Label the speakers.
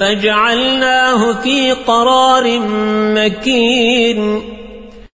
Speaker 1: فجعلناه في قرار مكين.